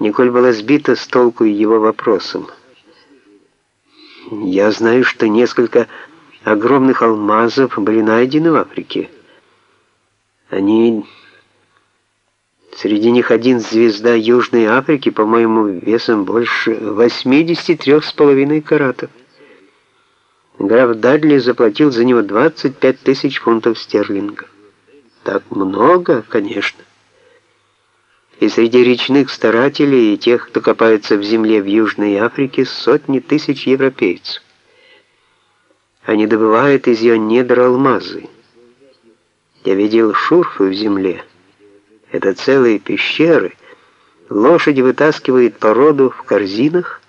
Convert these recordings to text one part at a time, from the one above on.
Николь была сбита с толку его вопросом. «Я знаю, что несколько огромных алмазов были найдены в Африке. Они... Среди них один звезда Южной Африки, по-моему, весом больше 83,5 каратов. Граф Дадли заплатил за него 25 тысяч фунтов стерлингов. Так много, конечно и среди речных старателей и тех, кто копается в земле в Южной Африке, сотни тысяч европейцев. Они добывают из ее недр алмазы. Я видел шурфы в земле. Это целые пещеры. Лошади вытаскивают породу в корзинах,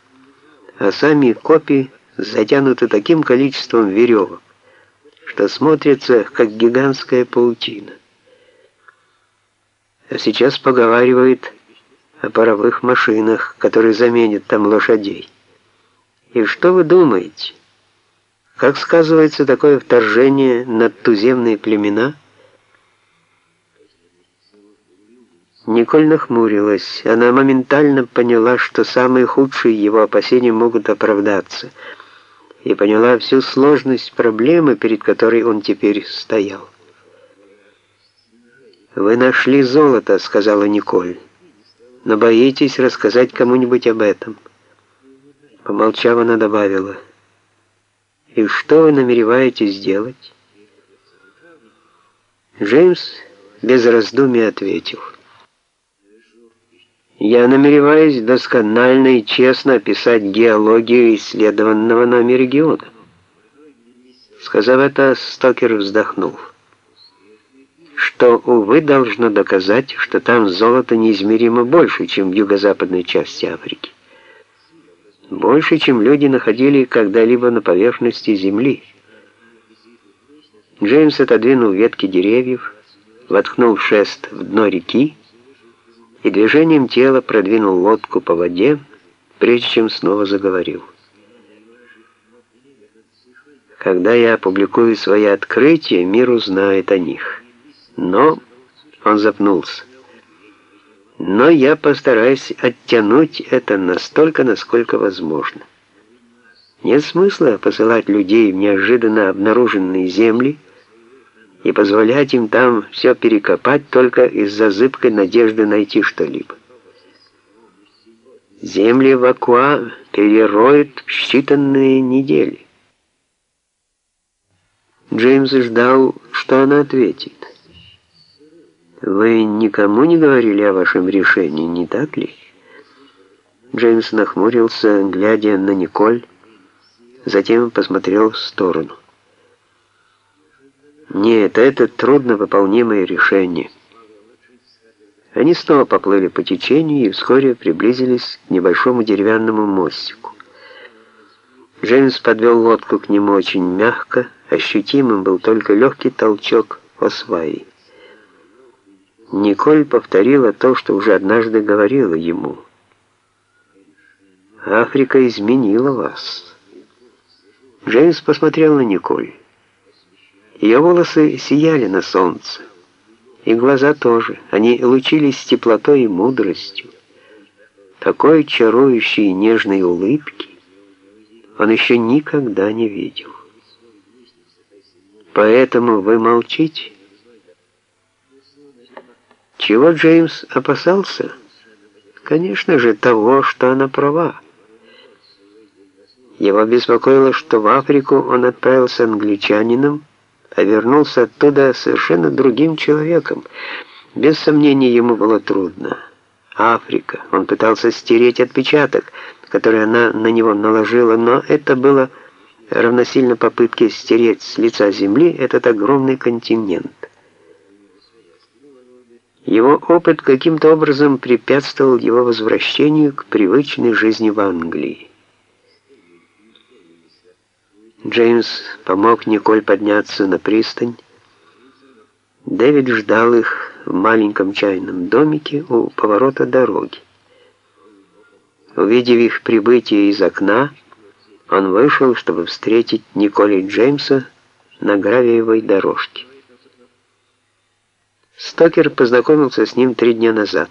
а сами копии затянуты таким количеством веревок, что смотрится, как гигантская паутина а сейчас поговаривает о паровых машинах, которые заменят там лошадей. И что вы думаете? Как сказывается такое вторжение на туземные племена? Николь нахмурилась. Она моментально поняла, что самые худшие его опасения могут оправдаться, и поняла всю сложность проблемы, перед которой он теперь стоял. «Вы нашли золото», — сказала Николь, «но боитесь рассказать кому-нибудь об этом». Помолчав, она добавила, «И что вы намереваетесь сделать?» Джеймс без раздумий ответил, «Я намереваюсь досконально и честно описать геологию исследованного нами региона». Сказав это, Стокер вздохнул что, увы, должно доказать, что там золото неизмеримо больше, чем в юго-западной части Африки. Больше, чем люди находили когда-либо на поверхности земли. Джеймс отодвинул ветки деревьев, воткнул шест в дно реки и движением тела продвинул лодку по воде, прежде чем снова заговорил. Когда я опубликую свои открытия, мир узнает о них. Но он запнулся. Но я постараюсь оттянуть это настолько, насколько возможно. Нет смысла посылать людей в неожиданно обнаруженные земли и позволять им там все перекопать только из-за зыбкой надежды найти что-либо. Земли в Акуа перероют в считанные недели. Джеймс ждал, что она ответит. «Вы никому не говорили о вашем решении, не так ли?» Джеймс нахмурился, глядя на Николь, затем посмотрел в сторону. «Нет, это трудновыполнимое решение». Они снова поплыли по течению и вскоре приблизились к небольшому деревянному мостику. Джеймс подвел лодку к нему очень мягко, ощутимым был только легкий толчок о сваи. Николь повторила то, что уже однажды говорила ему. «Африка изменила вас». Джеймс посмотрел на Николь. Ее волосы сияли на солнце, и глаза тоже. Они лучились теплотой и мудростью. Такой чарующей и нежной улыбки он еще никогда не видел. «Поэтому вы молчите?» Чего Джеймс опасался? Конечно же, того, что она права. Его беспокоило, что в Африку он отправился англичанином, а вернулся оттуда совершенно другим человеком. Без сомнения, ему было трудно. Африка. Он пытался стереть отпечаток, который она на него наложила, но это было равносильно попытке стереть с лица земли этот огромный континент. Его опыт каким-то образом препятствовал его возвращению к привычной жизни в Англии. Джеймс помог Николь подняться на пристань. Дэвид ждал их в маленьком чайном домике у поворота дороги. Увидев их прибытие из окна, он вышел, чтобы встретить Николи Джеймса на гравиевой дорожке. Стокер познакомился с ним три дня назад.